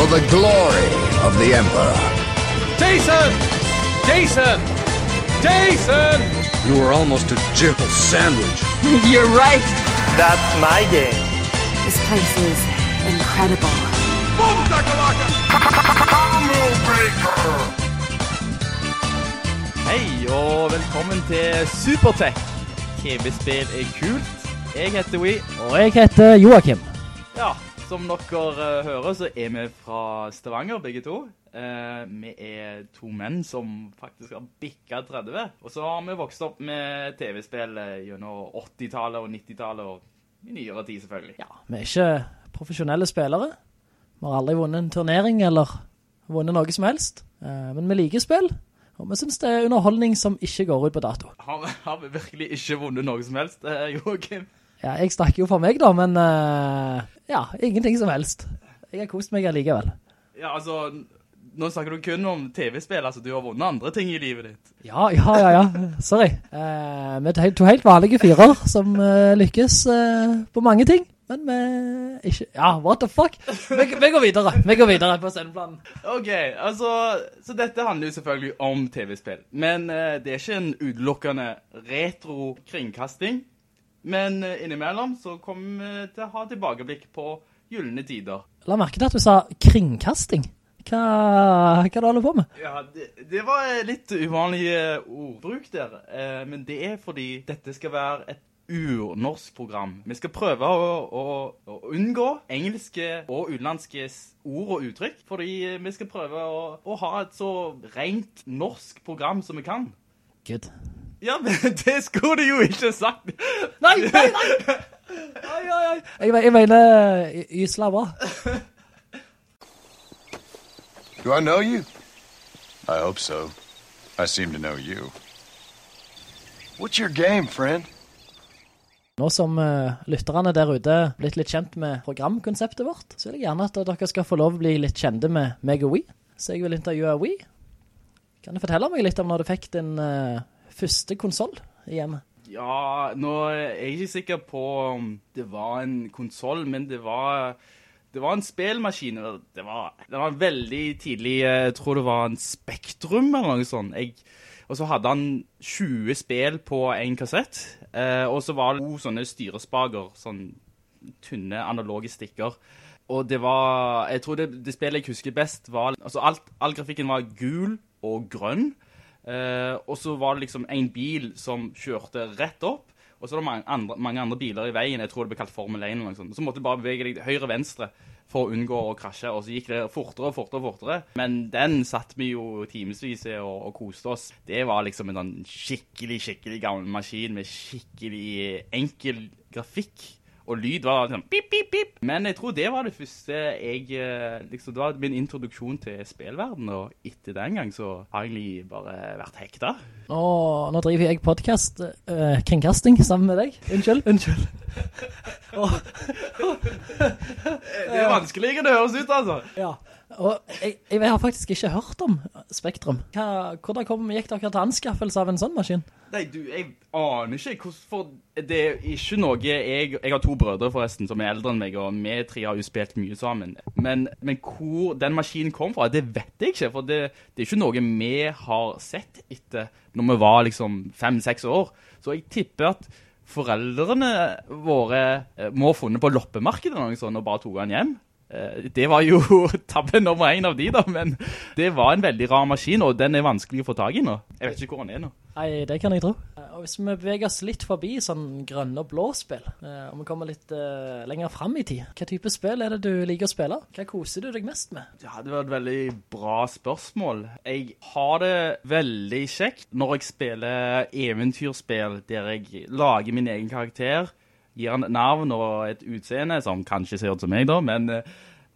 For the glory of the Emperor. Jason! Jason! Jason! You were almost a gentle sandwich. You're right. That's my game. This place is incredible. Hei og velkommen til Supertech. TV-spill er kult. Jeg heter Wii. Og jeg heter Joakim. Ja, som dere eh, hører så er vi fra Stavanger begge to. Eh, vi er to menn som faktisk har bikket 30. Og så har vi vokst opp med TV-spill eh, gjennom 80-tallet og 90-tallet og i nyere tid selvfølgelig. Ja, vi er ikke profesjonelle spillere. Vi har aldri vunnet en turnering eller vunnet noe som helst. Eh, Men vi liker spill, og vi synes det er underholdning som ikke går ut på dato. Har, vi- har vi virkelig ikke vunnet noe som helst, eh, Joakim? Ja, jeg snakker jo for meg da, men eh, ja, ingenting som helst. Jeg har kost meg allikevel. Ja, altså, nå snakker du kun om TV-spill, altså du har vunnet andre ting i livet ditt. Ja, ja, ja, ja. Sorry. Eh, vi er to helt vanlige fyrer som eh, lykkes eh, på mange ting. Men vi ikke... Ja, what the fuck? Vi, vi går videre. Vi går videre på sendeplanen. Ok, altså, så dette handler jo selvfølgelig om TV-spill. Men eh, det er ikke en utelukkende retro-kringkasting. Men eh, innimellom så kommer vi til å ha tilbakeblikk på gyllene tider. La merke til at du sa kringkasting. Hva, hva du holder på med? Ja, det, det var eh, litt uvanlig eh, ordbruk der. Eh, men det er fordi dette skal være et urnorsk program. Vi skal prøve å, å, å unngå engelske og utenlandske ord og uttrykk, fordi eh, vi skal prøve å, å ha et så rent norsk program som vi kan. Good. Ja, men det skulle du jo ikke sagt. Nei, nei, nei! Oi, oi, oi. Jeg, jeg mener Ysla bra. Do I know you? I hope so. I seem to know you. What's your game, friend? Nå som uh, lytterne der ute blitt litt kjent med programkonseptet vårt, så vil jeg gjerne at dere skal få lov å bli litt kjente med meg og Wii. Så jeg vil intervjue Wii. Kan du fortelle meg litt om når du fikk din eh, første konsol i hjemmet? Ja, nå er jeg ikke sikker på om det var en konsol, men det var, det var en spelmaskin. Det var, det var en veldig tidlig, jeg tror det var en Spektrum eller noe sånt. Jeg, og så hadde han 20 spill på en kassett, eh, og så var det to sånne styrespager, sånn tynne analoge stikker. Og det var, jeg tror det, det spillet jeg husker best var, altså alt, all grafikken var gul og grønn, og så var det liksom en bil som kjørte rett opp, og så var det mange andre, mange andre biler i veien. Jeg tror det ble kalt Formel 1 eller noe sånt. Så måtte du bare bevege deg høyre-venstre for å unngå å krasje, og så gikk det fortere og fortere og fortere. Men den satt vi jo timesvis i og, og koste oss. Det var liksom en sånn skikkelig, skikkelig gammel maskin med skikkelig enkel grafikk. Og lyd var sånn pip, pip, pip. Men jeg tror det var det første jeg eh, liksom, Det var min introduksjon til spillverden, og etter den gang så har jeg egentlig bare vært hekta. Åh, nå driver jeg podcast, uh, kringkasting sammen med deg. Unnskyld, unnskyld. Det er vanskeligere det høres ut, altså. ja. Og jeg, jeg har faktisk ikke hørt om Spektrum. Hva, hvordan kom, gikk dere til anskaffelse av en sånn maskin? Nei, du, jeg aner ikke hvorfor Det er ikke noe jeg Jeg har to brødre, forresten, som er eldre enn meg, og vi tre har jo spilt mye sammen. Men, men hvor den maskinen kom fra, det vet jeg ikke. For det, det er ikke noe vi har sett etter når vi var liksom fem-seks år. Så jeg tipper at foreldrene våre eh, må ha funnet på loppemarkedet eller noe sånt, og bare tog den hjem. Eh, Det var jo tabbe nummer en av de da, men det var en veldig rar maskin, og den er vanskelig å få tag i nå. Jeg vet ikke hvor den er nå. Nei, det kan jeg tro. Eh, Og hvis vi beveger oss litt forbi sånn grønne og blå spill, eh, og vi kommer litt uh, lenger frem i tid, hva type spill er det du liker å spille? Hva koser du deg mest med? Ja, det var et veldig bra spørsmål. Jeg har det veldig kjekt når jeg spiller eventyrspill der jeg lager min egen karakter, gir han et navn og et utseende som kanskje ser ut som meg da, men eh,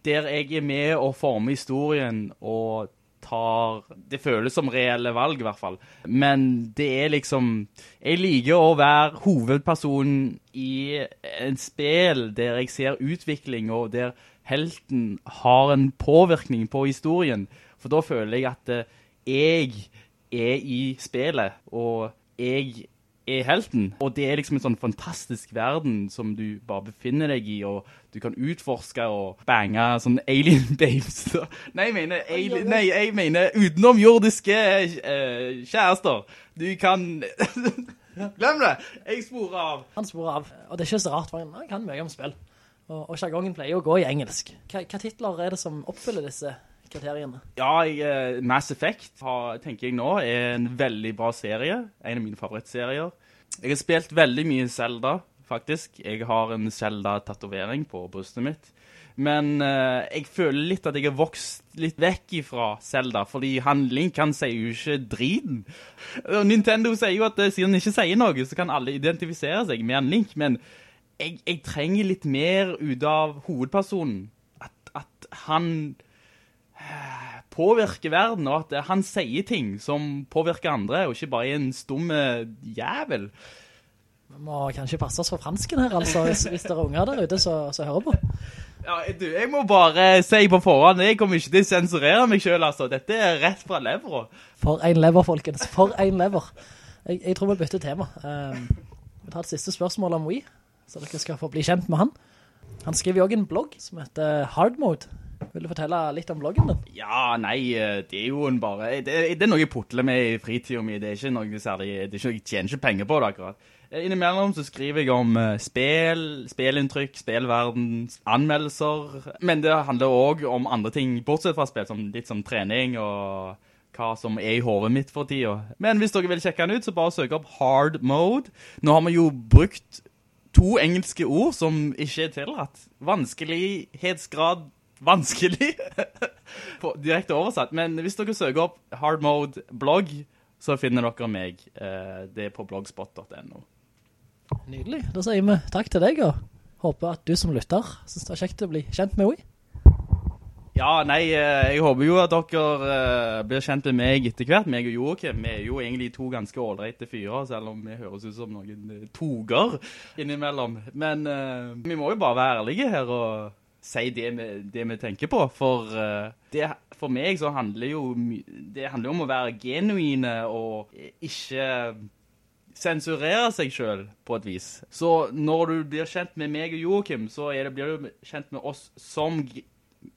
der jeg er med og former historien og tar Det føles som reelle valg, i hvert fall. Men det er liksom Jeg liker å være hovedpersonen i en spill der jeg ser utvikling, og der helten har en påvirkning på historien. For da føler jeg at eh, jeg er i spillet, og jeg er helten. Og det er liksom en sånn fantastisk verden som du bare befinner deg i, og du kan utforske og bange sånn alien babes. Nei, jeg mener, alien, nei, jeg mener utenomjordiske uh, kjærester. Du kan... Glem det! Jeg sporer av. Han sporer av, og det er ikke så rart, for han- kan mye om spill. Og, og sjargongen pleier å gå i engelsk. Hva, hva titler er det som oppfyller disse kriteriene? Ja, jeg, eh, Mass Effect har, tenker jeg nå er en veldig bra serie. En av mine favorittserier. Jeg har spilt veldig mye Zelda, faktisk. Jeg har en Zelda-tatovering på brystet mitt. Men eh, jeg føler litt at jeg har vokst litt vekk ifra Zelda, fordi han Link, han sier jo ikke driten. Nintendo sier jo at eh, siden han ikke sier noe, så kan alle identifisere seg med han Link, men jeg, jeg trenger litt mer ut av hovedpersonen. At, at han påvirker verden, og at han sier ting som påvirker andre, og ikke bare er en stumme jævel. Vi må kanskje passe oss for fransken her, altså, hvis, hvis det er unger der ute så, så hører på. Ja, du, jeg må bare si på forhånd, jeg kommer ikke til å sensurere meg selv, altså. Dette er rett fra levra. For en lever, folkens. For en lever. Jeg, jeg tror vi bytter tema. Um, vi tar et siste spørsmål om Wii, så dere skal få bli kjent med han. Han skriver jo også en blogg som heter Hard Mode. Vil du fortelle litt om bloggen din? Ja, nei, eh, det er jo en bare Det, det er noe jeg putler med i fritiden min. Det er ikke noe særlig Det er ikke noe jeg tjener ikke penger på det akkurat. Eh, Innimellom så skriver jeg om spel, spelinntrykk, spelverden, anmeldelser. Men det handler også om andre ting, bortsett fra spill, som litt som trening og hva som er i hovedet mitt for tiden. Men hvis dere vil sjekke den ut, så bare søk opp hard mode. Nå har vi jo brukt to engelske ord som ikke er tillatt. Vanskelighetsgrad vanskelig. På, direkte oversatt. Men hvis dere søker opp hard mode blogg, så finner dere meg. Eh, Det er på blogspot.no. Nydelig. Da sier vi takk til deg, og håper at du som lytter synes det er kjekt å bli kjent med henne. Ja, nei, eh, jeg håper jo at dere eh, blir kjent med meg etter hvert. Meg og Joakim, vi er jo egentlig to ganske ålreite fyrer, selv om vi høres ut som noen toger innimellom. Men uh, vi må jo bare være ærlige her og si det vi, det vi tenker på, for eh, det, for meg så handler jo det handler om å være genuine og ikke sensurere seg selv på et vis. Så når du blir kjent med meg og Joakim, så det, blir du kjent med oss som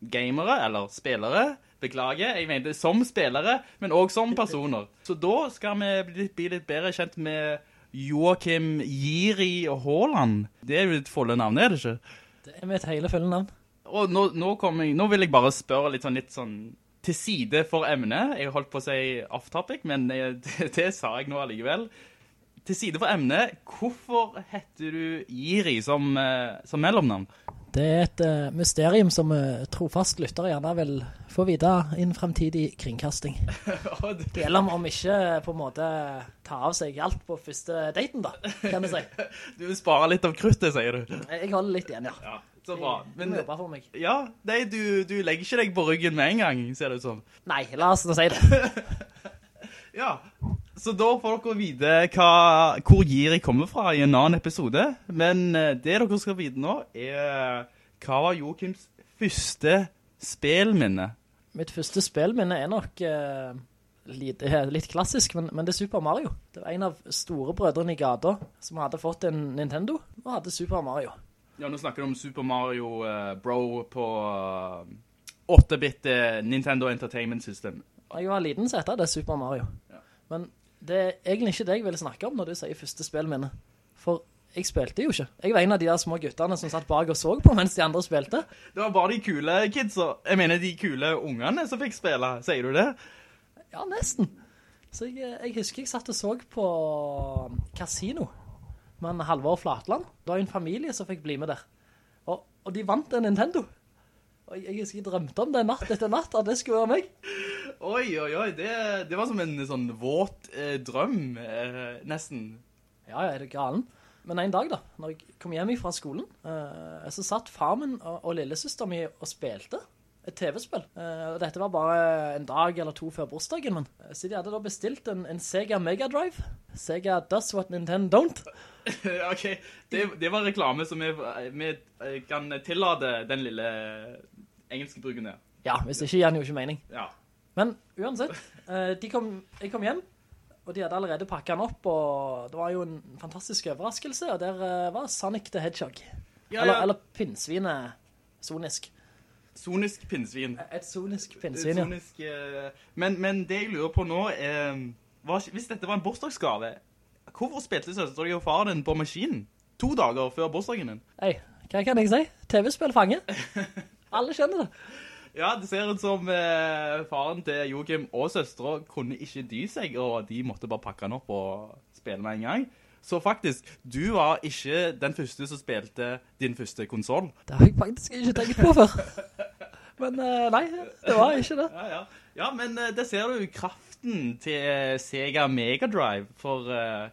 gamere, eller spillere. Beklager, jeg mente som spillere, men også som personer. Så da skal vi bli, bli litt bedre kjent med Joakim Giri Haaland. Det er jo et fulle navn, er det ikke? Det er mitt hele fulle navn. Og nå, nå, kommer jeg, nå vil jeg bare spørre litt sånn, litt sånn til side for emnet. Jeg holdt på å si off-topic, men jeg, det, det sa jeg nå allikevel. Til side for emnet, hvorfor heter du Giri som, eh, som mellomnavn? Det er et uh, mysterium som uh, trofast lyttere gjerne vil få vite innen fremtidig kringkasting. Selv om- om ikke på en måte ta av seg alt på første daten da, kan du si. Du vil spare litt av kruttet, sier du. Jeg jeg holder litt igjen, ja. Ja, så bra. Men, Men jobbe for meg. ja, nei, du, du legger ikke deg på ryggen med en gang, ser det ut som. Nei, la oss nå si det. Ja, så da får dere vite hva, hvor Giri kommer fra i en annen episode. Men eh, det dere skal vite nå er hva var Joakims første spilminne Mitt første spilminne er nok Uh litt, eh, litt klassisk, men, men det er Super Mario. Det var en av store brødrene i gata som hadde fått en Nintendo og hadde Super Mario. Ja, nå snakker du om Super Mario uh, Bro på uh, 8-bit eh, Nintendo Entertainment System. Jeg var liten så etter det Super Mario. Ja. Men det er egentlig ikke det jeg ville snakke om når du sier første spillminne. For jeg spilte jo ikke. Jeg var en av de der små guttene som satt bak og så på mens de andre spilte. Det var bare de kule kidsa, jeg mener de kule ungene som fikk spille, sier du det? Ja, nesten. Så jeg, jeg husker jeg satt og så på Casino med en Halvor Flatland. Det var en familie som fikk bli med der. Og, og de vant en Nintendo. Og jeg, jeg husker jeg drømte om det natt etter natt, at det skulle være meg. Oi, oi, oi, det, det var som en sånn våt eh, drøm, eh, nesten. Ja, ja, er det galen? Men en dag da, når jeg kom hjem fra skolen, eh, så satt far min og, og lillesøster mi og spilte et TV-spill. Eh, og dette var bare en dag eller to før bursdagen, men eh, så de hadde da bestilt en, en Sega Mega Drive. Sega does what Nintendo don't. ok, det, det var reklame som vi, eh, kan tillade den lille engelske bruken der. Ja, hvis ikke gir den jo ikke mening. Ja. Men uansett, de kom, jeg kom hjem, og de hadde allerede pakket den opp, og det var jo en fantastisk overraskelse, og der var Sonic the Hedgehog. Ja, Eller, ja. eller pinsvinet sonisk. Sonisk pinnsvin. Et sonisk pinnsvin, ja. Sonisk, eh, men, men det jeg lurer på nå er, hva, hvis dette var en bursdagsgave, hvorfor spilte søster og faren din på maskinen? To dager før bursdagen din? Nei, hva kan jeg si? TV-spill fange. Alle skjønner det. Ja, det ser ut som eh, faren til Joachim og søsteren kunne ikke dy seg, og de måtte bare pakke den opp og spille med en gang. Så faktisk, du var ikke den første som spilte din første konsol. Det har jeg faktisk ikke tenkt på før. Men eh, nei, det var ikke det. Ja, ja. ja men det ser du kraften til eh, Sega Mega Drive, for uh,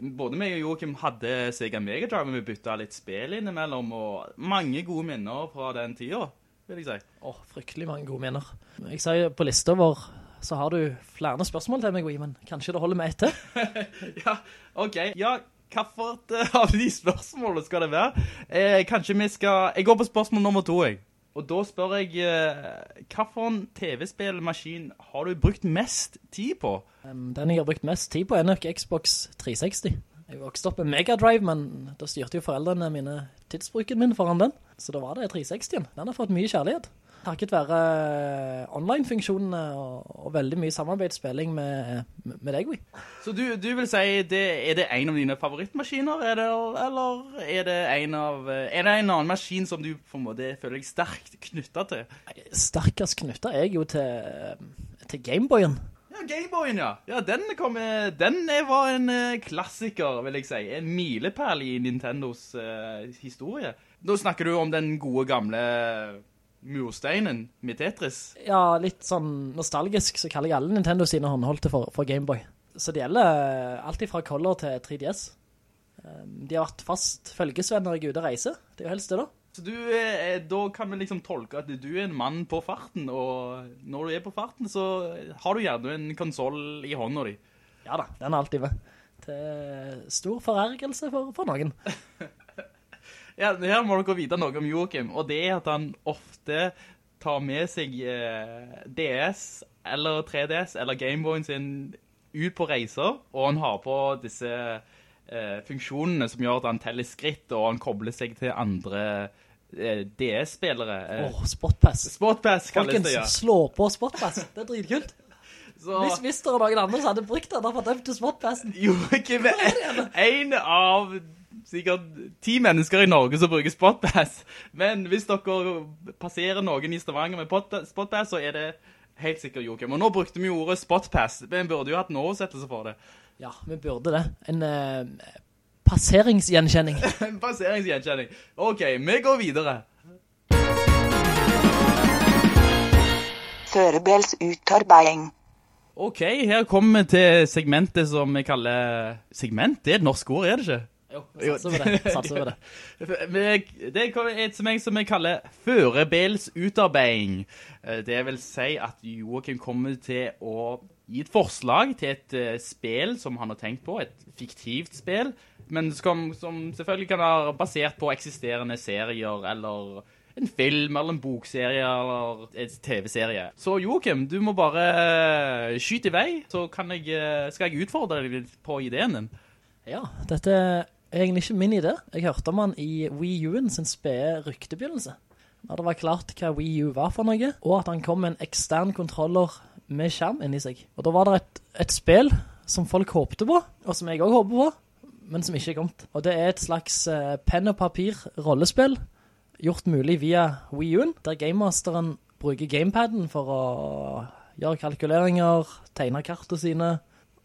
både meg og Joachim hadde Sega Mega Drive, men vi bytta litt spill innimellom, og mange gode minner fra den tiden, vil jeg si. Åh, fryktelig mange gode minner. Jeg sier på lista vår, så har du flere spørsmål til meg, men kanskje det holder med etter? Ja, ok. Ja, hva uh, av de spørsmålene skal det være? Eh, kanskje vi skal... Jeg går på spørsmål nummer to, jeg. Og da spør jeg, eh, en TV-spillmaskin har du brukt mest tid på? Den jeg har brukt mest tid på er nok Xbox 360. Jeg vokste opp med Mega Drive, men da styrte jo foreldrene mine tidsbruken min foran den. Så da var det 360-en. Den har fått mye kjærlighet. Takket være eh, online-funksjonene og, og veldig mye samarbeidsspilling med, med deg, Wii. Så du, du vil si, det, er det en av dine favorittmaskiner, er det, eller er det en av... eh, Er det en annen maskin som du på en måte føler deg sterkt knyttet til? Sterkest knyttet er jeg jo til, til Gameboyen. Ja, Gameboyen, ja. Ja, den, kom, eh, den var en eh, klassiker, vil jeg si. En mileperl i Nintendos uh, historie. Nå snakker du om den gode gamle mursteinen med Tetris. Ja, litt sånn nostalgisk, så kaller jeg alle Nintendo sine håndholdte for, for Gameboy. Så det gjelder alt fra Color til 3DS. Um, De har vært fast følgesvenner i er og reise. Det er jo helst det da. Så du, eh, da kan vi liksom tolke at du er en mann på farten, og når du er på farten, så har du gjerne en konsol i hånda di. Ja da, den er alltid med. Til stor forergelse for, for noen. Ja, her må dere vite noe om Joachim, og det er at han ofte tar med seg eh, DS eller 3DS eller Gameboyen sin ut på reiser, og han har på disse eh, funksjonene som gjør at han teller skritt, og han kobler seg til andre eh, DS-spillere. Eh, Åh, Spotpass. Spotpass kalles Folkens, det, ja. slå på Spotpass. Det er dritkult. Så Hvis, hvis det er noen andre så hadde brukt den, da fått dem til Spotpassen. Joachim er en av sikkert ti mennesker i Norge som bruker Spotpass. Men hvis dere passerer noen i Stavanger med Spotpass, så er det helt sikkert Joachim. Og nå brukte vi ordet Spotpass, men burde jo hatt en oversettelse for det. Ja, vi burde det. En uh, passeringsgjenkjenning. En Passeringsgjenkjenning. Ok, vi går videre. Førebelsutarbeiing. Ok, her kommer vi til segmentet som vi kaller... Segment? Det er et norsk ord, er det ikke? Jo, satser vi det. Satser vi det. Det er et som jeg, som jeg kaller førebels utarbeiding. Det vil si at Joachim kommer til å gi et forslag til et spel som han har tenkt på, et fiktivt spel, men som, som selvfølgelig kan være basert på eksisterende serier, eller en film, eller en bokserie, eller en TV-serie. Så Joachim, du må bare eh, skyte i vei, så kan jeg, eh, skal jeg utfordre deg litt på ideen din. Ja, dette egentlig ikke min idé. Jeg hørte om han i Wii U-en sin spede ryktebegynnelse. Da det var klart hva Wii U var for noe, og at han kom med en ekstern kontroller med skjerm inni seg. Og da var det et, et spill som folk håpte på, og som jeg også håper på, men som ikke er kommet. Og det er et slags eh, penn og papir rollespill, gjort mulig via Wii U-en, der gamemasteren bruker gamepaden for å gjøre kalkuleringer, tegne kartene sine,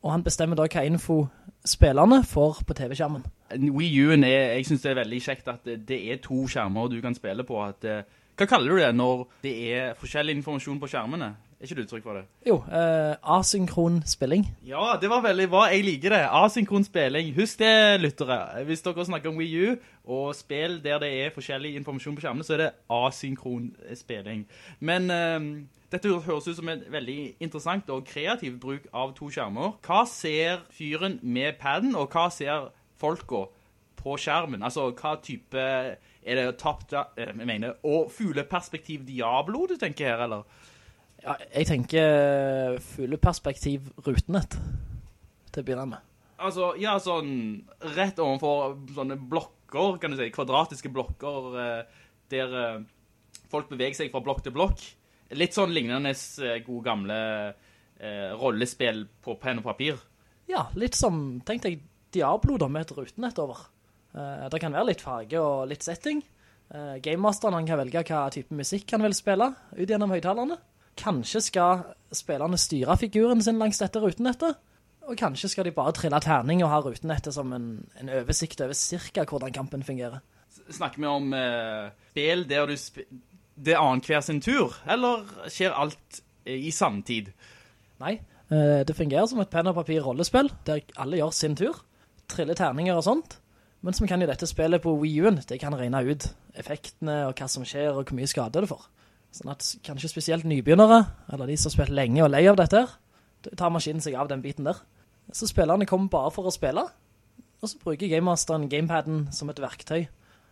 og han bestemmer da hva info spillerne får på TV-skjermen. Wii U-en er, jeg synes det er veldig kjekt at det, er to skjermer du kan spille på, at eh, Hva kaller du det når det er forskjellig informasjon på skjermene? Er ikke det uttrykk for det? Jo, uh, asynkron spilling. Ja, det var veldig bra. Jeg liker det. Asynkron spilling. Husk det, lyttere. Hvis dere snakker om Wii U og spill der det er forskjellig informasjon på skjermene, så er det asynkron spilling. Men uh, dette høres ut som en veldig interessant og kreativ bruk av to skjermer. Hva ser fyren med padden, og hva ser folka på skjermen? Altså, hva type er det tapt, jeg mener, og fugleperspektiv Diablo du tenker her, eller? Ja, jeg tenker fugleperspektiv rutenett til å begynne med. Altså, ja, sånn rett overfor sånne blokker, kan du si, kvadratiske blokker, eh, der eh, folk beveger seg fra blokk til blokk. Litt sånn lignende eh, gode gamle eh, rollespill på penn og papir. Ja, litt som, tenkte jeg, Diablo da, med et rutenett over. Eh, det kan være litt farge og litt setting. Eh, Gamemasteren kan velge hva type musikk han vil spille ut gjennom høytalerne. Kanskje skal spillerne styre figuren sin langs dette rutenettet, og kanskje skal de bare trille terning og ha rutenettet som en, en oversikt over cirka hvordan kampen fungerer. Snakker vi om eh, spill der du sp det er annen hver sin tur, eller skjer alt eh, i samtid? Nei, eh, det fungerer som et penn og papir rollespill, der alle gjør sin tur, triller terninger og sånt, men som kan jo dette spillet på Wii U-en, det kan regne ut effektene og hva som skjer og hvor mye skade det får. Sånn at kanskje spesielt nybegynnere, eller de som har spilt lenge og lei av dette, tar maskinen seg av den biten der. Så spillerne kommer bare for å spille, og så bruker Gamemasteren gamepaden som et verktøy,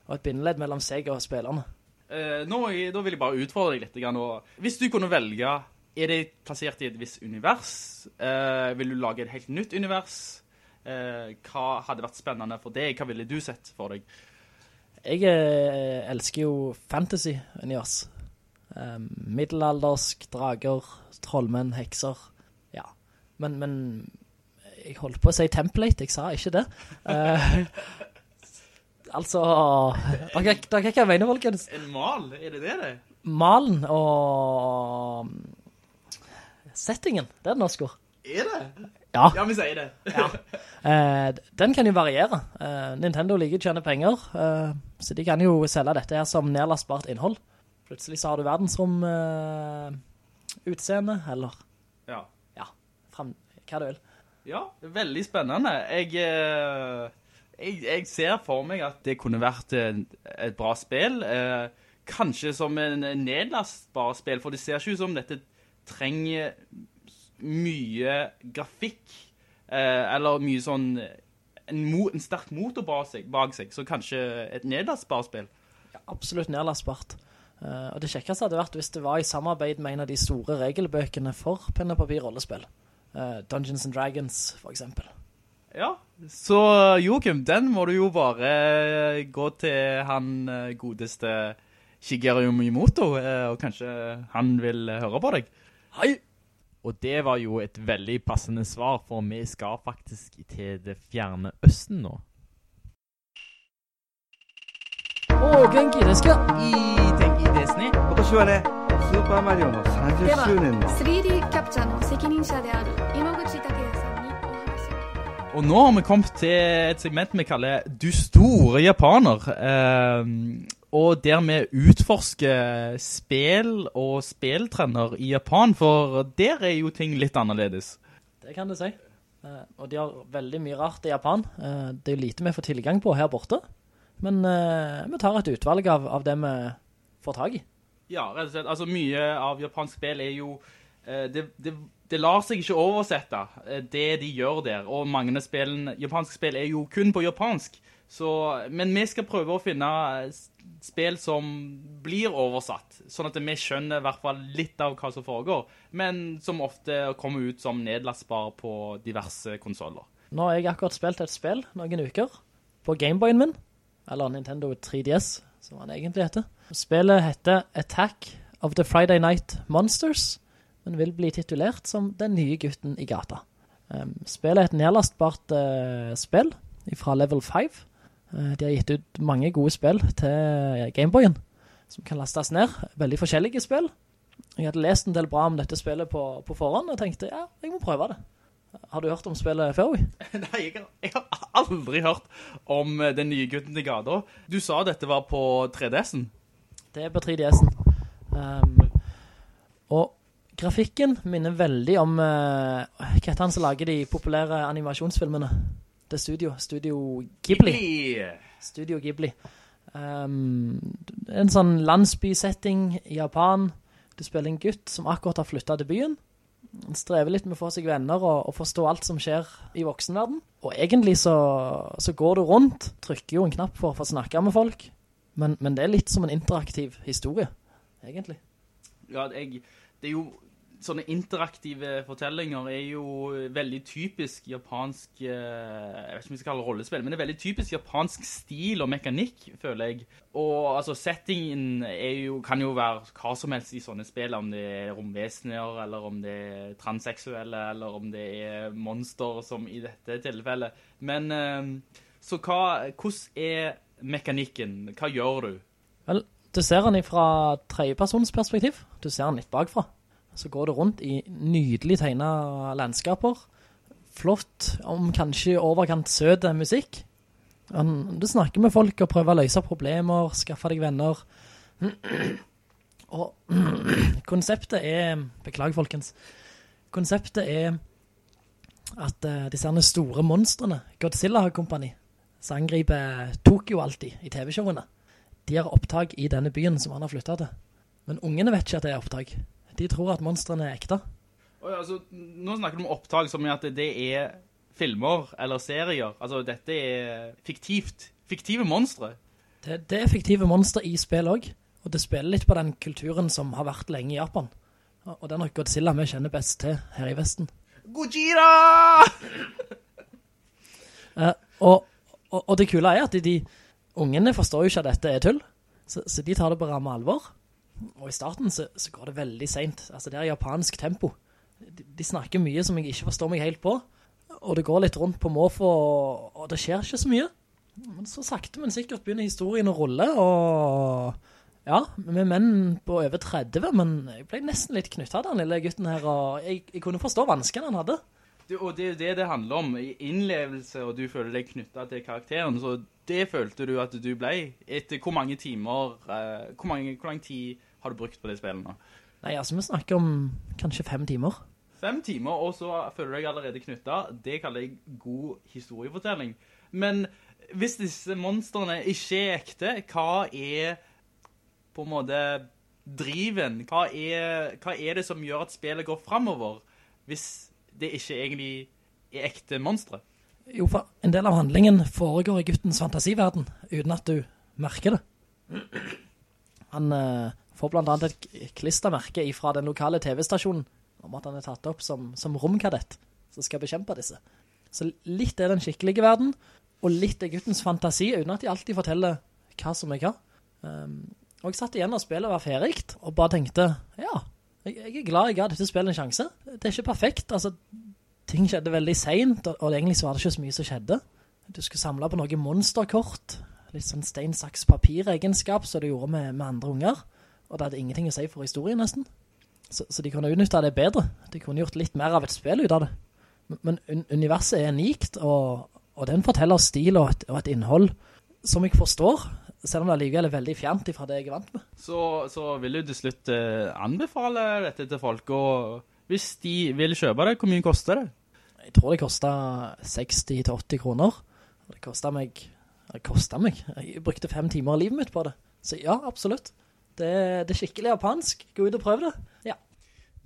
og et bindeledd mellom seg og spillerne. Eh, nå, da vil jeg bare utfordre deg litt. Og hvis du kunne velge, er det plassert i et visst univers? Eh, vil du lage et helt nytt univers? Eh, hva hadde vært spennende for deg? Hva ville du sett for deg? Jeg eh, elsker jo fantasy-univers. Um, middelaldersk, drager, trollmenn, hekser. Ja. Men, men jeg holdt på å si template, jeg sa ikke det. Uh, altså, dere kan ikke jeg mener, folkens? En mal, er det det det? Malen og settingen, det er det norske ord. Er det? Ja. Ja, vi sier det. ja. Eh, den kan jo variere. Eh, Nintendo liker å tjene penger, eh, så de kan jo selge dette her som nedlastbart innhold. Plutselig så har du verdensrom uh, utseende, eller Ja. ja, frem, hva du vil. Ja, veldig spennende. Jeg, eh, jeg, jeg ser for meg at det kunne vært en, et bra spill. Eh, kanskje som en nedlastbar spill, for det ser ikke ut som dette trenger mye grafikk, eh, eller mye sånn en, en sterk motor bak seg, bak seg, så kanskje et nedlastbar spill. Ja, absolutt nedlastbart. Uh, og det kjekkeste hadde vært hvis det var i samarbeid med en av de store regelbøkene for penn og papir rollespill. Uh, Dungeons and Dragons, for eksempel. Ja, så Joakim den må du jo bare eh, gå til han godeste Shigeru Miyamoto, og kanskje han vil høre på deg. Hei! Og det var jo et veldig passende svar, for vi skal faktisk til det fjerne østen nå. Åh, Genki, det skal i... ですか I Tenk i Disney. 今年はねスーパーマリオので30は周年の 3D キャプチャーの責任者である今口拓也さんにお話を Og nå har vi kommet til et segment vi kaller Du store japaner. Eh, og der vi utforsker spill og spilltrender i Japan, for der er jo ting litt annerledes. Det kan du si. Eh, og de har veldig mye rart i Japan. Eh, det er jo lite vi får tilgang på her borte. Men eh, vi tar et utvalg av, av det vi får tag i. Ja, rett og slett. Altså, mye av japansk spill er jo eh, det, det, det lar seg ikke oversette, eh, det de gjør der. Og mange av japansk japanske spill er jo kun på japansk. Så, men vi skal prøve å finne eh, spill som blir oversatt, sånn at vi skjønner i hvert fall litt av hva som foregår, men som ofte kommer ut som nedlastbar på diverse konsoler. Nå har jeg akkurat spilt et spill noen uker på Gameboyen min, eller Nintendo 3DS, som han egentlig heter. Spillet heter Attack of the Friday Night Monsters, men vil bli titulert som Den nye gutten i gata. Um, spillet er et nedlastbart eh, spill fra Level 5. Eh, de har gitt ut mange gode spill til Gameboyen, som kan lastes ned. Veldig forskjellige spill. Jeg hadde lest en del bra om dette spillet på, på forhånd, og tenkte, ja, jeg må prøve det. Har du hørt om spillet før. Nei, jeg har, jeg har aldri hørt om eh, den nye gutten til gata. Du sa dette var på 3DS-en. Det er på 3DS-en. Um, og grafikken minner veldig om uh, hva heter han som lager de populære animasjonsfilmene? Det er studio, Studio Ghibli. Ghibli. Studio Ghibli. Um, en sånn landsbysetting i Japan. Du spiller en gutt som akkurat har flyttet til byen. Han strever litt med å få seg venner og, og forstå alt som skjer i voksenverden. Og egentlig så, så går du rundt, trykker jo en knapp for å snakke med folk, men, men det er litt som en interaktiv historie, egentlig. Ja, jeg, det er jo sånne interaktive fortellinger er jo veldig typisk japansk, eh, jeg vet ikke om vi skal kalle rollespill, men det er veldig typisk japansk stil og mekanikk, føler jeg. Og altså, settingen jo, kan jo være hva som helst i sånne spill, om det er romvesener, eller om det er transseksuelle, eller om det er monster, som i dette tilfellet. Men, eh, så hva, hvordan er mekanikken? Hva gjør du? Vel, du ser den fra tredjepersonsperspektiv. Du ser den litt bakfra. Så går det rundt i nydelig tegnet landskaper. Flott, om kanskje overkant søde musikk. Du snakker med folk og prøver å løse problemer, skaffe deg venner. Og konseptet er, beklager folkens, konseptet er at uh, disse store monstrene, Godzilla Company, som angriper Tokyo alltid i TV-showene, de har opptak i denne byen som han har flyttet til. Men ungene vet ikke at det er opptak. De tror at monstrene er ekte. Oh, ja, altså, nå snakker du om opptak som i at det er filmer eller serier. Altså, dette er fiktivt. Fiktive monstre. Det, det er fiktive monstre i spill også. Og det spiller litt på den kulturen som har vært lenge i Japan. Og det er nok Godzilla vi kjenner best til her i Vesten. Gojira! uh, og, og, og, det kule er at de, de ungene forstår jo ikke at dette er tull. Så, så de tar det på med alvor. Og i starten så, så, går det veldig sent. Altså det er japansk tempo. De, de, snakker mye som jeg ikke forstår meg helt på. Og det går litt rundt på måf, og, og det skjer ikke så mye. Men så sakte, men sikkert begynner historien å rulle, og ja, med menn på over 30, men jeg ble nesten litt knyttet av den lille gutten her, og jeg, jeg kunne forstå vanskene han hadde. Det, og det er det det handler om, innlevelse, og du føler deg knyttet til karakteren, så det følte du at du ble, etter hvor mange timer, uh, hvor, mange, hvor lang tid har du brukt på det spillet nå? Nei, altså vi snakker om kanskje fem timer. Fem timer, og så føler jeg allerede knyttet. Det kaller jeg god historiefortelling. Men hvis disse monstrene ikke er ekte, hva er på en måte driven? Hva er, hva er det som gjør at spillet går fremover, hvis det ikke egentlig er ekte monstre? Jo, for en del av handlingen foregår i guttens fantasiverden, uten at du merker det. Han uh, får blant annet et klistermerke fra den lokale TV-stasjonen om at han er tatt opp som, som romkadett som skal bekjempe disse. Så litt er den skikkelige verden, og litt er guttens fantasi, uten at de alltid forteller hva som er hva. Um, og jeg satt igjen og spillet var ferikt, og bare tenkte, ja, jeg, jeg, er glad jeg ga dette spillet en sjanse. Det er ikke perfekt, altså, ting skjedde veldig sent, og, og egentlig så var det ikke så mye som skjedde. Du skulle samle på noen monsterkort, litt sånn stein, saks, papir-egenskap, som du gjorde med, med andre unger, og det hadde ingenting å si for historien nesten. Så, så de kunne utnytte det bedre. De kunne gjort litt mer av et spill ut av det. Men, men universet er unikt, og, og den forteller stil og et, og et, innhold som jeg forstår, selv om det allikevel er veldig fjernt fra det jeg er vant med. Så, så vil du til slutt eh, anbefale dette til folk, og hvis de vil kjøpe det, hvor mye koster det? Jeg tror det kostet 60-80 kroner. Det kostet meg, det kostet meg, jeg brukte fem timer av livet mitt på det. Så ja, absolutt. Det, det er skikkelig japansk. Gå ut og prøv det. Ja.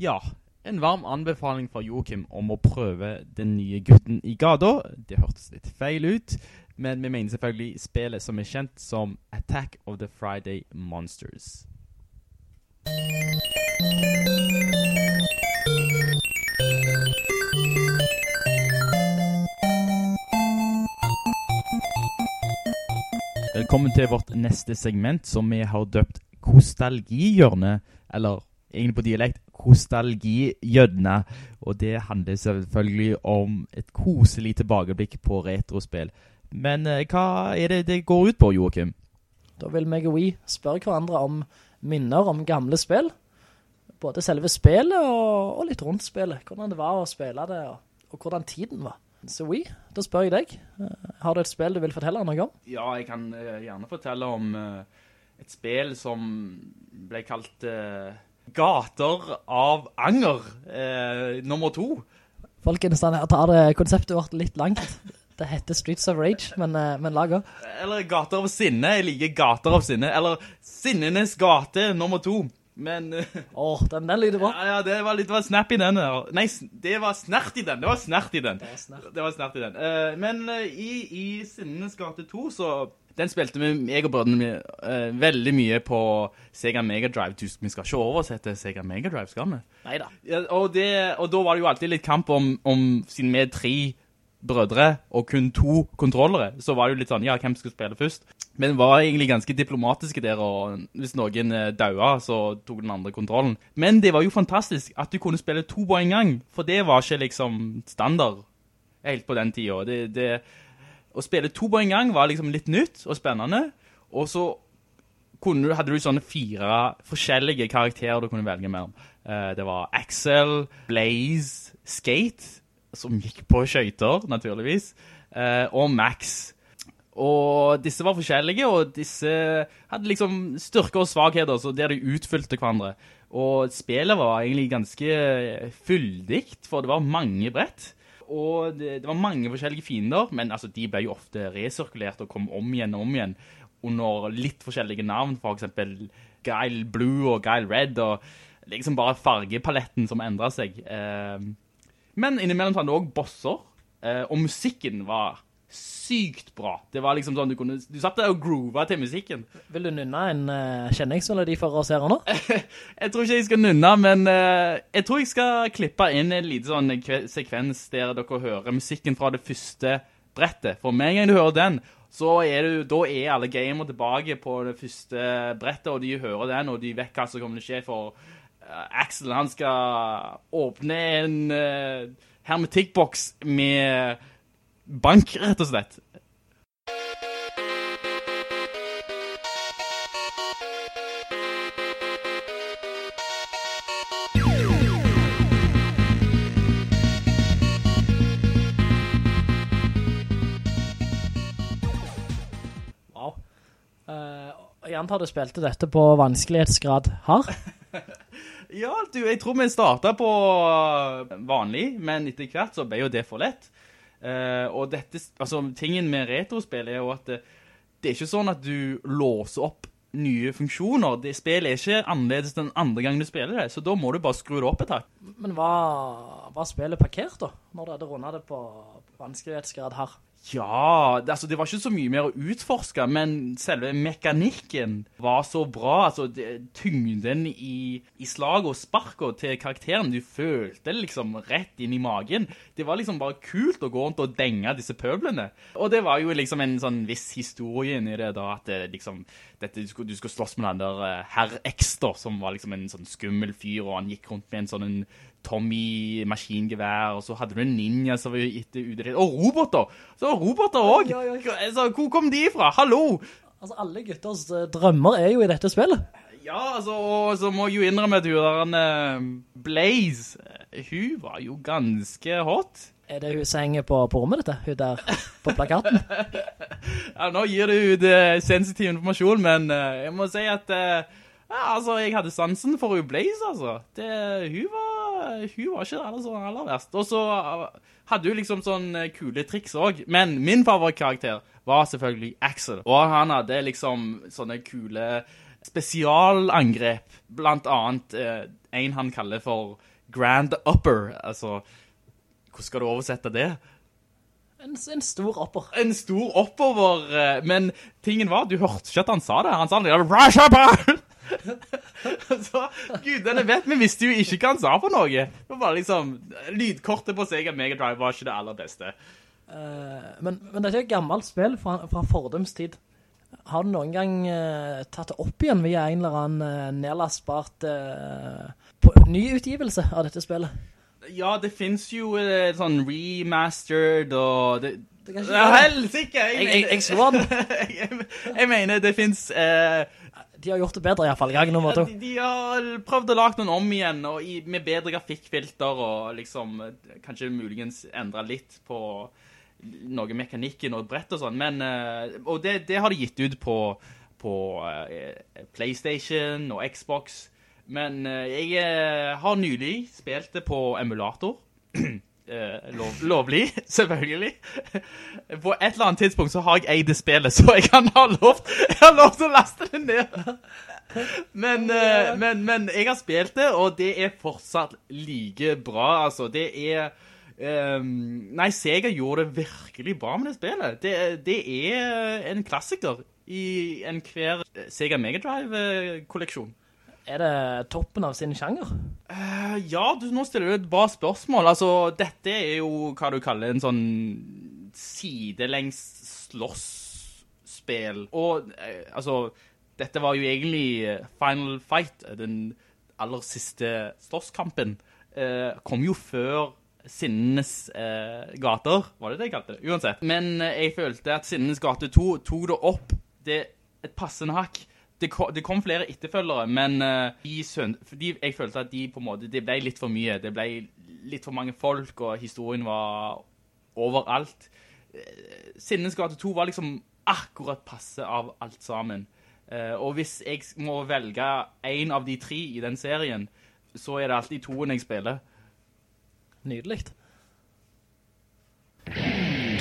Ja, en varm anbefaling fra Joachim om å prøve den nye gutten i gata. Det hørtes litt feil ut, men vi mener selvfølgelig spillet som er kjent som Attack of the Friday Monsters. Velkommen til vårt neste segment som vi har døpt Kostalgihjørne, eller egentlig på dialekt Kostalgihjørne, og det handler selvfølgelig om et koselig tilbakeblikk på retrospill. Men eh, hva er det det går ut på, Joachim? Da vil meg og vi spørre hverandre om minner om gamle spill. Både selve spillet og, og litt rundt spillet. Hvordan det var å spille det, og, og hvordan tiden var. Så vi, da spør jeg deg. Eh, har du et spill du vil fortelle noe om? Ja, jeg kan uh, gjerne fortelle om uh, et spill som ble kalt uh, Gater av Anger, uh, nummer to. Folkens, han tar det konseptet vårt litt langt. Det heter Streets of Rage, men, eh, men lager. Eller Gater av Sinne, jeg liker Gater av Sinne. Eller Sinnenes Gate, nummer to. Men... Åh, den, den lyder bra. Ja, ja, det var litt det var snap i den. der. Nei, det var snert i den. Det var snert i den. Det var snert. Det var snert i den. Uh, men i, i Sinnenes Gate 2, så... Den spilte vi, jeg og brødrene mine, uh, veldig mye på Sega Mega Drive. Du, vi skal ikke oversette Sega Mega Drive, skal vi? Neida. Ja, og, det, og da var det jo alltid litt kamp om, om siden vi er tre brødre og kun to kontrollere, så var det jo litt sånn, ja, hvem skulle spille først? Men var egentlig ganske diplomatiske der, og hvis noen eh, daua, så tok den andre kontrollen. Men det var jo fantastisk at du kunne spille to på en gang, for det var ikke liksom standard helt på den tiden. Det, det, å spille to på en gang var liksom litt nytt og spennende, og så du- hadde du sånne fire forskjellige karakterer du kunne velge mellom. Eh, det var Axel, Blaze, Skate, som gikk på skøyter, naturligvis, eh, og Max. Og disse var forskjellige, og disse hadde liksom styrker og svagheter, så der de utfylte hverandre. Og spillet var egentlig ganske fyldigt, for det var mange brett. Og det, det var mange forskjellige fiender, men altså, de ble jo ofte resirkulert og kom om igjen og om igjen under litt forskjellige navn, for eksempel Guile Blue og Guile Red, og liksom bare fargepaletten som endret seg. Eh, men innimellom hadde det også bosser, eh, og musikken var sykt bra. Det var liksom sånn, du, kunne, du satt der og groova til musikken. Vil du nynne en uh, kjenningsmelodi for oss her nå? Jeg tror ikke jeg skal nunne, men uh, jeg tror jeg skal klippe inn en liten sånn sekvens der dere hører musikken fra det første brettet. For med en gang du hører den, så er du, da er alle gamer tilbake på det første brettet, og de hører den, og de vet hva som kommer til å skje for uh, Axel. Han skal åpne en uh, hermetikkboks med bank, rett og slett. Wow. Uh, jeg antar du spilte dette på vanskelighetsgrad hard. Ja, du, jeg tror vi startet på vanlig, men etter hvert så ble jo det for lett. Eh, og dette, altså, tingen med retrospill er jo at det, det er ikke sånn at du låser opp nye funksjoner. Det spillet er ikke annerledes den andre gangen du spiller det, så da må du bare skru det opp et tak. Men var, var spillet parkert da, når du hadde rundet det på vanskelighetsgrad hard? Ja, altså, det var ikke så mye mer å utforske, men selve mekanikken var så bra. Altså, det, tyngden i, i slag og spark og til karakteren, du følte liksom rett inn i magen. Det var liksom bare kult å gå rundt og denge disse pøblene. Og det var jo liksom en sånn viss historie inni det da, at det, liksom, dette, du, skulle, du skulle slåss med den der eh, herr Ekster, som var liksom en sånn skummel fyr, og han gikk rundt med en sånn en Tommy maskingevær, og så hadde du en ninja som var ute ute, og roboter! Så roboter. Altså, hvor kom de fra? Hallo! Altså, alle gutters eh, drømmer er jo i dette spillet. Ja, altså, og så må jeg jo innrømme at hun der, eh, Blaze, eh, hun var jo ganske hot. Er det hun som henger på, på rommet dette? Hun der på plakaten? Ja, nå gir du ut sensitiv informasjon, men jeg må si at ja, altså, jeg hadde sansen for hun Blaze, altså. Det, hun, var, hun var ikke det aller, sånn aller verst. Og så eh, hadde hun liksom sånn eh, kule triks også. Men min favorittkarakter var selvfølgelig Axel. Og han hadde liksom sånne kule spesialangrep. Blant annet eh, en han kaller for Grand Upper. Altså, hvordan skal du oversette det? En, en stor upper en stor oppover, eh, men tingen var, du hørte ikke at han sa det. Han sa det, Rush upper! så gudene vet, vi visste jo ikke hva han sa for noe. Det var liksom, lydkortet på Sega Mega Drive var ikke det aller beste. Uh, men, men dette er et gammelt spill fra, fra fordomstid. Har du noen gang uh, tatt det opp igjen via en eller annen uh, nedlastbart uh, nyutgivelse av dette spillet? Ja, det finnes jo sånn remastered og... Det, Det ikke ja, helsike! Jeg, jeg, jeg jeg, jeg mener, det finnes... eh, De har gjort det bedre i hvert fall, gang nummer to. Ja, de, de har prøvd å lage noen om igjen, og i, med bedre grafikkfilter, og liksom, kanskje muligens endre litt på noe mekanikken og brett og sånn, men, eh, og det, det har de gitt ut på, på eh, PlayStation og Xbox. Men eh, jeg har nylig spilt det på emulator. Eh, lov, lovlig, selvfølgelig. På et eller annet tidspunkt så har jeg eid det spillet, så jeg kan ha lov, jeg har lov til å laste det ned. Men, eh, men, men jeg har spilt det, og det er fortsatt like bra, altså. Det er... Um, nei, Sega gjorde det virkelig bra med det spillet. Det, det er en klassiker i enhver Sega Mega Drive-kolleksjon. Er det toppen av sin sjanger? Uh, ja, du, nå stiller du et bra spørsmål. Altså, dette er jo hva du kaller en sånn sidelengs slåssspill. Og, uh, altså, dette var jo egentlig Final Fight, eh, den aller siste slåsskampen, Uh, kom jo før Sinnenes gater, var det det jeg kalte det? Uansett. Men jeg følte at Sinnenes gate 2 tok det opp det et passende hakk. Det kom, det kom flere etterfølgere, men eh, de søn, fordi jeg følte at de på en måte, det ble litt for mye. Det ble litt for mange folk, og historien var overalt. Eh, gate 2 var liksom akkurat passe av alt sammen. Eh, og hvis jeg må velge en av de tre i den serien, så er det alltid toen jeg spiller. Nydelig.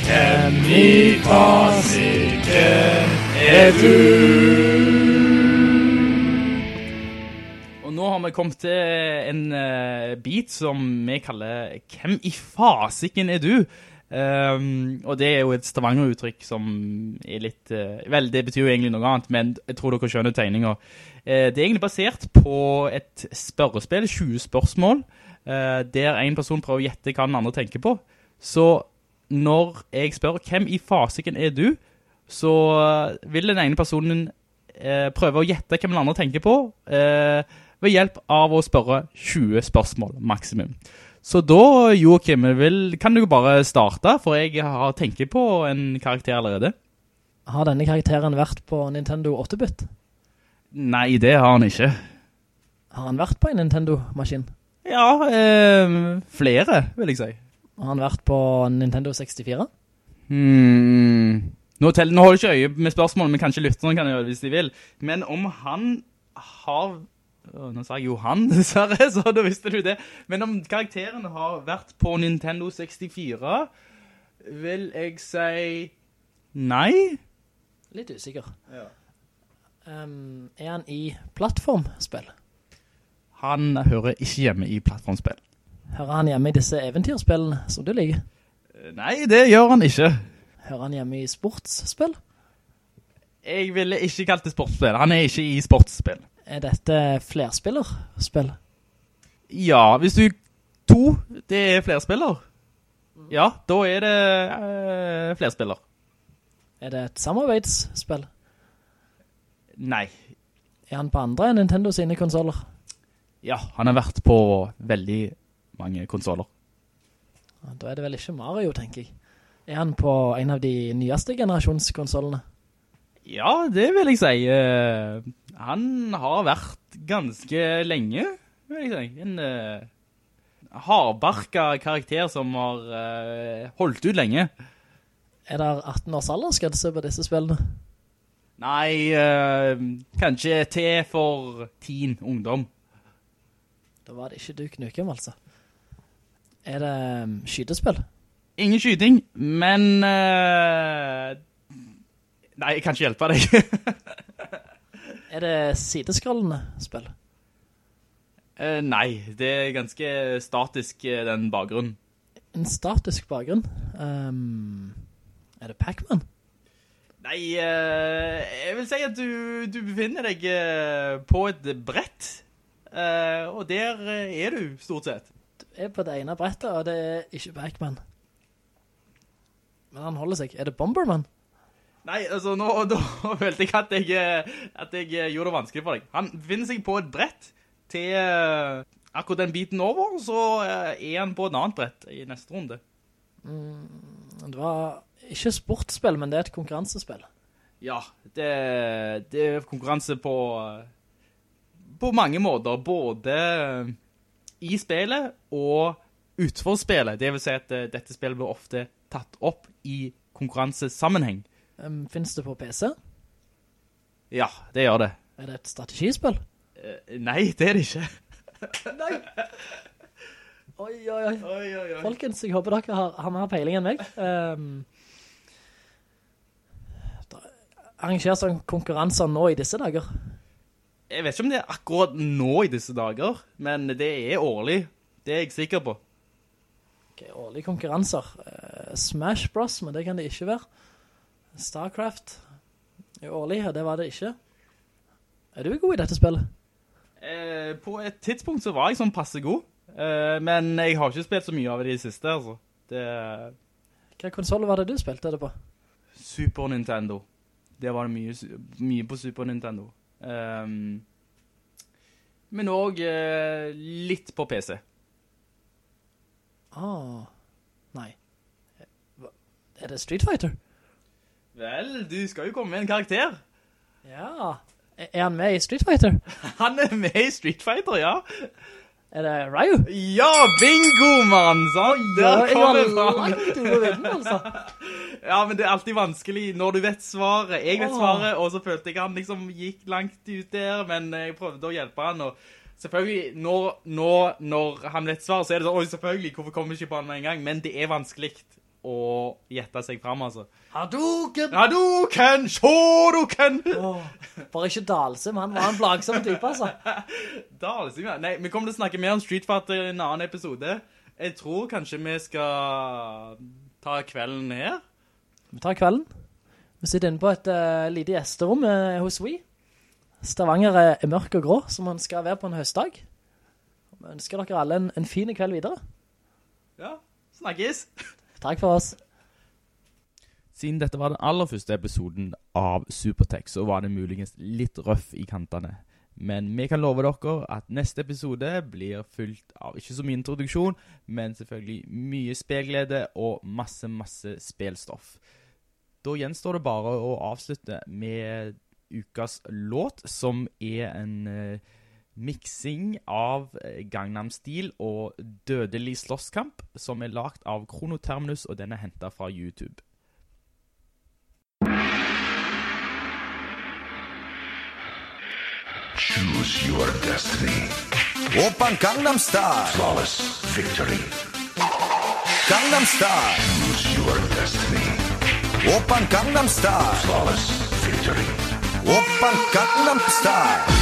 Hvem i fasiken er du? Og nå har vi kommet til en uh, bit som vi kaller Hvem i fasikken er du? Um, og det er jo et Stavanger-uttrykk som er litt Uh, Vel, det betyr jo egentlig noe annet, men jeg tror dere skjønner tegninger. Uh, det er egentlig basert på et spørrespill, 20 spørsmål, der en person prøver å gjette hva den andre tenker på. Så når jeg spør hvem i fasikken er du, så vil den ene personen prøve å gjette hvem den andre tenker på, eh, ved hjelp av å spørre 20 spørsmål maksimum. Så da, Joakim, vil, kan du bare starte, for jeg har tenkt på en karakter allerede. Har denne karakteren vært på Nintendo 8-bit? Nei, det har han ikke. Har han vært på en Nintendo-maskin? Ja, eh, flere, vil jeg si. Har han vært på Nintendo 64? Hmm. Nå, tell, nå holder jeg ikke øye med spørsmål, men kanskje lytterne kan gjøre det hvis de vil. Men om han har... Nå sa jeg jo han, dessverre, så da visste du det. Men om karakteren har vært på Nintendo 64, vil jeg si nei. Litt usikker. Ja. Um, er han i plattformspill? Han hører ikke hjemme i plattformspill. Hører han hjemme i disse eventyrspillene som du liker? Nei, det gjør han ikke. Hører han hjemme i sportsspill? Jeg ville ikke kalt det sportsspill. Han er ikke i sportsspill. Er dette flerspillerspill? Ja, hvis du... To, det er flerspiller. Ja, da er det øh, flerspiller. Er det et samarbeidsspill? Nei. Er han på andre enn Nintendo sine konsoler? Ja, han har vært på veldig mange konsoler. Da er det vel ikke Mario, tenker jeg. Er han på en av de nyeste generasjonskonsolene? Ja, det vil jeg si. Han har vært ganske lenge. En uh, hardbarka karakter som har uh, holdt ut lenge. Er det 18 års aldersgrense på disse spillene? Nei, uh, kanskje T for teen ungdom. Da var det ikke du Knukem, altså. Er det um, skytespill? Ingen skyting, men... Uh, nei, jeg kan ikke hjelpe deg. Er det sideskrollende spill? Eh, nei, det er ganske statisk, eh, den bakgrunnen. En statisk bakgrunn? Um, er det Pac-Man? Nei, eh, jeg vil si at du, du befinner deg eh, på et brett, eh, og der eh, er du, stort sett. Du er på det ene brettet, og det er ikke Pac-Man. Men han holder seg. Er det Bomberman? Nei, altså, nå, nå følte jeg at jeg, eh, at jeg eh, gjorde det vanskelig for deg. Han finner seg på et brett til eh, akkurat den biten over, så eh, er han på et annet brett i neste runde. Mm, det var ikke sportspill, men det er et konkurransespill. Ja, det, det er konkurranse på, på mange måter, både i spillet og utenfor spillet. Det vil si at eh, dette spillet blir ofte tatt opp i konkurransesammenheng. Um, finnes det på PC? Ja, det gjør det. Er det et strategispill? Uh, nei, det er det ikke. Nei. Oi, oi, oi. Oi, oi, oi. Folkens, jeg håper dere har, har mer peiling enn meg. Um, arrangeres det konkurranser nå i disse dager. Jeg vet ikke om det er akkurat nå i disse dager, men det er årlig. Det er jeg sikker på. Ok, årlige konkurranser. Uh, Smash Bros, men det kan det ikke være. Starcraft årlig, og det var det ikke. Er du god i dette spillet? Eh, på et tidspunkt så var jeg sånn passe god, eh, men jeg har ikke spilt så mye av det i siste, altså. Det Hva konsol var det du spilte det på? Super Nintendo. Det var mye, mye på Super Nintendo. Ehm, men også eh, litt på PC. Ah, nei. Er det Street Fighter? Vel, du skal jo komme med en karakter. Ja. Er han med i Street Fighter? Han er med i Street Fighter, ja. Er det Ryu? Ja, bingo, mann! Sånn, Der ja, kom var det fram. langt over altså. Ja, men det er alltid vanskelig når du vet svaret. Jeg vet svaret, og så følte jeg han liksom gikk langt ut der, men jeg prøvde å hjelpe han, og selvfølgelig, når, når, når han vet svaret, så er det sånn, oi, selvfølgelig, hvorfor kommer jeg ikke på han med en gang? Men det er vanskelig å gjette seg frem, altså. Hadouken! Hadouken! Shoryuken! Oh, bare ikke Dalsim, han var en plagsom type, altså. Dalsim, ja. Nei, vi kommer til å snakke mer om Street Fighter i en annen episode. Jeg tror kanskje vi skal ta kvelden her. Vi tar kvelden. Vi sitter inne på et uh, lite gjesterom uh, hos We. Stavanger er, er mørk og grå, som man skal være på en høstdag. Vi ønsker dere alle en, en fin kveld videre. Ja, snakkes. Takk for oss. Siden dette var den aller første episoden av Supertech, så var det muligens litt røff i kantene. Men vi kan love dere at neste episode blir fullt av ikke så mye introduksjon, men selvfølgelig mye spilglede og masse, masse spelstoff. Da gjenstår det bare å avslutte med ukas låt, som er en eh, miksing av eh, Gangnam-stil og dødelig slåsskamp, som er lagt av Kronoterminus, og den er hentet fra YouTube. Choose your destiny. Open Gangnam Style. Flawless victory. Gangnam Style. Choose your destiny. Open Gangnam Style. Flawless victory. Open Gangnam Style.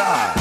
Oppan Gangnam Style.